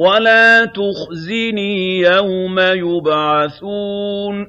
وَلَا تُخْزِنِي يَوْمَ يُبْعَثُونَ